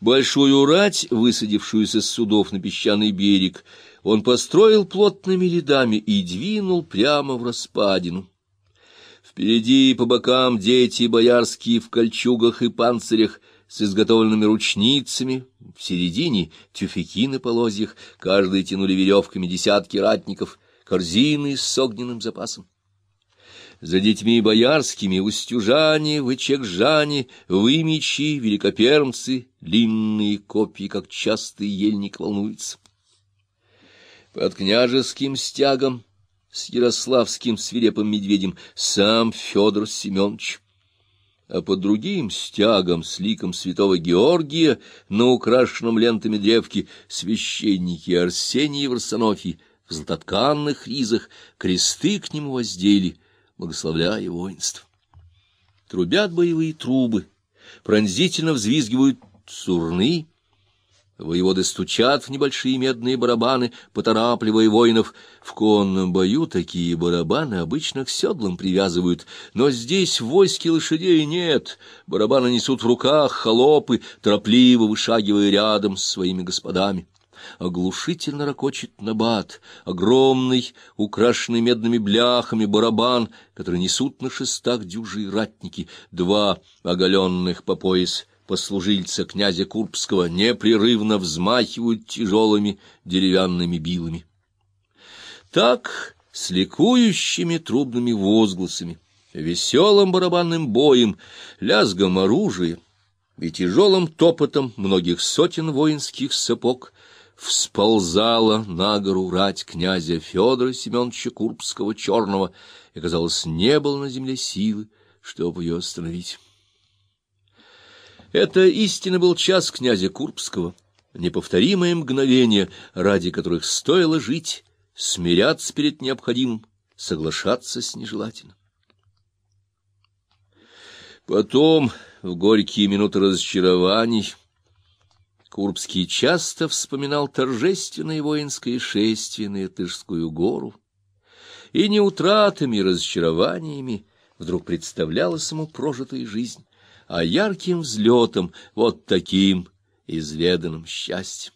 Большую рать, высадившуюся с судов на песчаный берег, он построил плотными рядами и двинул прямо в распадину. Впереди и по бокам дети боярские в кольчугах и панцирях с изготовленными ручницами, в середине тюфяки на полозьях, каждый тянули веревками десятки ратников, корзины с огненным запасом. За детьми боярскими устюжане, вычекжане, вымечи, великопермцы, длинные копья, как частый ельник волнуется. Под княжеским стягом с ярославским свирепым медведем сам Федор Семенович, а под другим стягом с ликом святого Георгия на украшенном лентами древке священники Арсений и Варсонофий в златотканных ризах кресты к нему воздели — благословляя воинство. Трубят боевые трубы, пронзительно взвизгивают сурны, Воеводы стучат в небольшие медные барабаны, поторапливая воинов. В конном бою такие барабаны обычно к седлам привязывают, но здесь в войске лошадей нет. Барабаны несут в руках холопы, торопливо вышагивая рядом с своими господами оглушительно ракочет набат, огромный, украшенный медными бляхами барабан, который несут на шестах дюжи ратники, два оголенных по пояс послужильца князя Курбского непрерывно взмахивают тяжелыми деревянными билами. Так, с ликующими трубными возгласами, веселым барабанным боем, лязгом оружия и тяжелым топотом многих сотен воинских сапог всползала на гору рать князя Федора Семеновича Курбского черного, и, казалось, не было на земле силы, чтобы ее остановить. Это истинно был час князя Курбского, неповторимое мгновение, ради которых стоило жить, смиряться перед необходимым, соглашаться с нежелательным. Потом, в горькие минуты разочарований, Курбский часто вспоминал торжественное воинское шествие на Иртышскую гору, и не утратами и разочарованиями вдруг представлялась ему прожитая жизнь, а ярким взлетом, вот таким изведанным счастьем.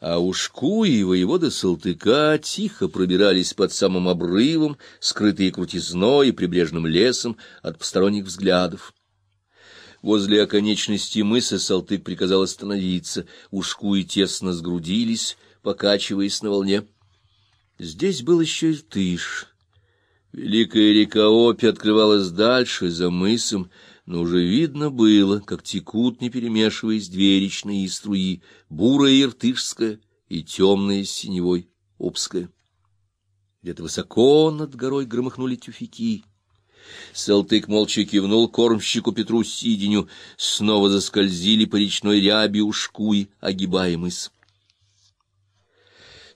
А ушку и воевода Салтыка тихо пробирались под самым обрывом, скрытые крутизной и прибрежным лесом от посторонних взглядов. Возле оконечности мыса Салтык приказал остановиться, ушку и тесно сгрудились, покачиваясь на волне. Здесь был еще Иртыш. Великая река Опи открывалась дальше, за мысом, но уже видно было, как текут, не перемешиваясь, две речные струи, бурая иртышская и темная синевой обская. Где-то высоко над горой громыхнули тюфяки. Салтык молча кивнул кормщику Петру Сиденю, снова заскользили по речной ряби ушкуй, огибая мыс.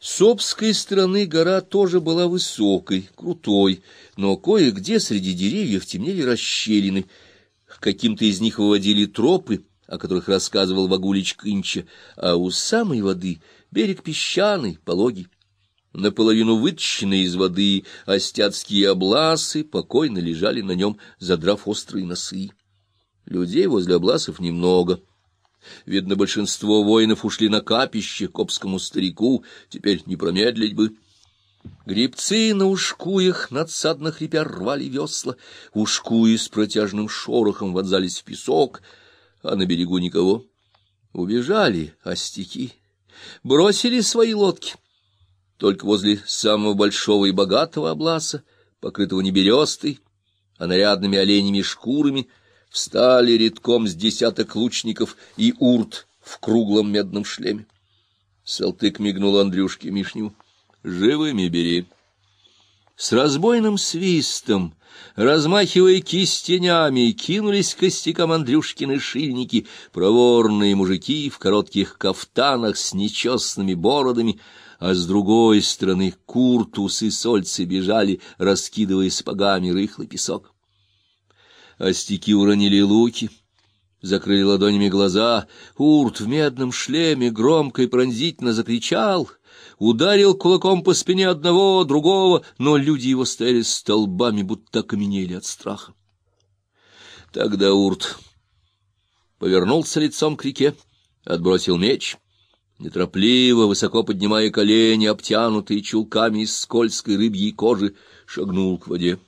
С обской стороны гора тоже была высокой, крутой, но кое-где среди деревьев темнели расщелины. Каким-то из них выводили тропы, о которых рассказывал Вагулич Кынча, а у самой воды берег песчаный, пологий. Наполовину вытащенные из воды остяцкие обласы покойно лежали на нем, задрав острые носы. Людей возле обласов немного. Видно, большинство воинов ушли на капище к обскому старику, теперь не промедлить бы. Грибцы на ушкуях надсадно хрипя рвали весла, ушкуи с протяжным шорохом вонзались в песок, а на берегу никого. Убежали остяки, бросили свои лодки. Только возле самого большого и богатого обласа, покрытого не берестой, а нарядными оленями шкурами, встали редком с десяток лучников и урт в круглом медном шлеме. Салтык мигнул Андрюшке Мишню. «Живыми бери!» С разбойным свистом, размахивая кистенями, кинулись к костякам Андрюшкины шильники, проворные мужики в коротких кафтанах с нечестными бородами, а с другой стороны Куртус и Сольцы бежали, раскидывая сапогами рыхлый песок. Остяки уронили луки, закрыли ладонями глаза. Урт в медном шлеме громко и пронзительно закричал, ударил кулаком по спине одного, другого, но люди его стояли столбами, будто окаменели от страха. Тогда Урт повернулся лицом к реке, отбросил меч, неторопливо, высоко поднимая колени, обтянутые чулками из скользкой рыбьей кожи, шагнул к воде.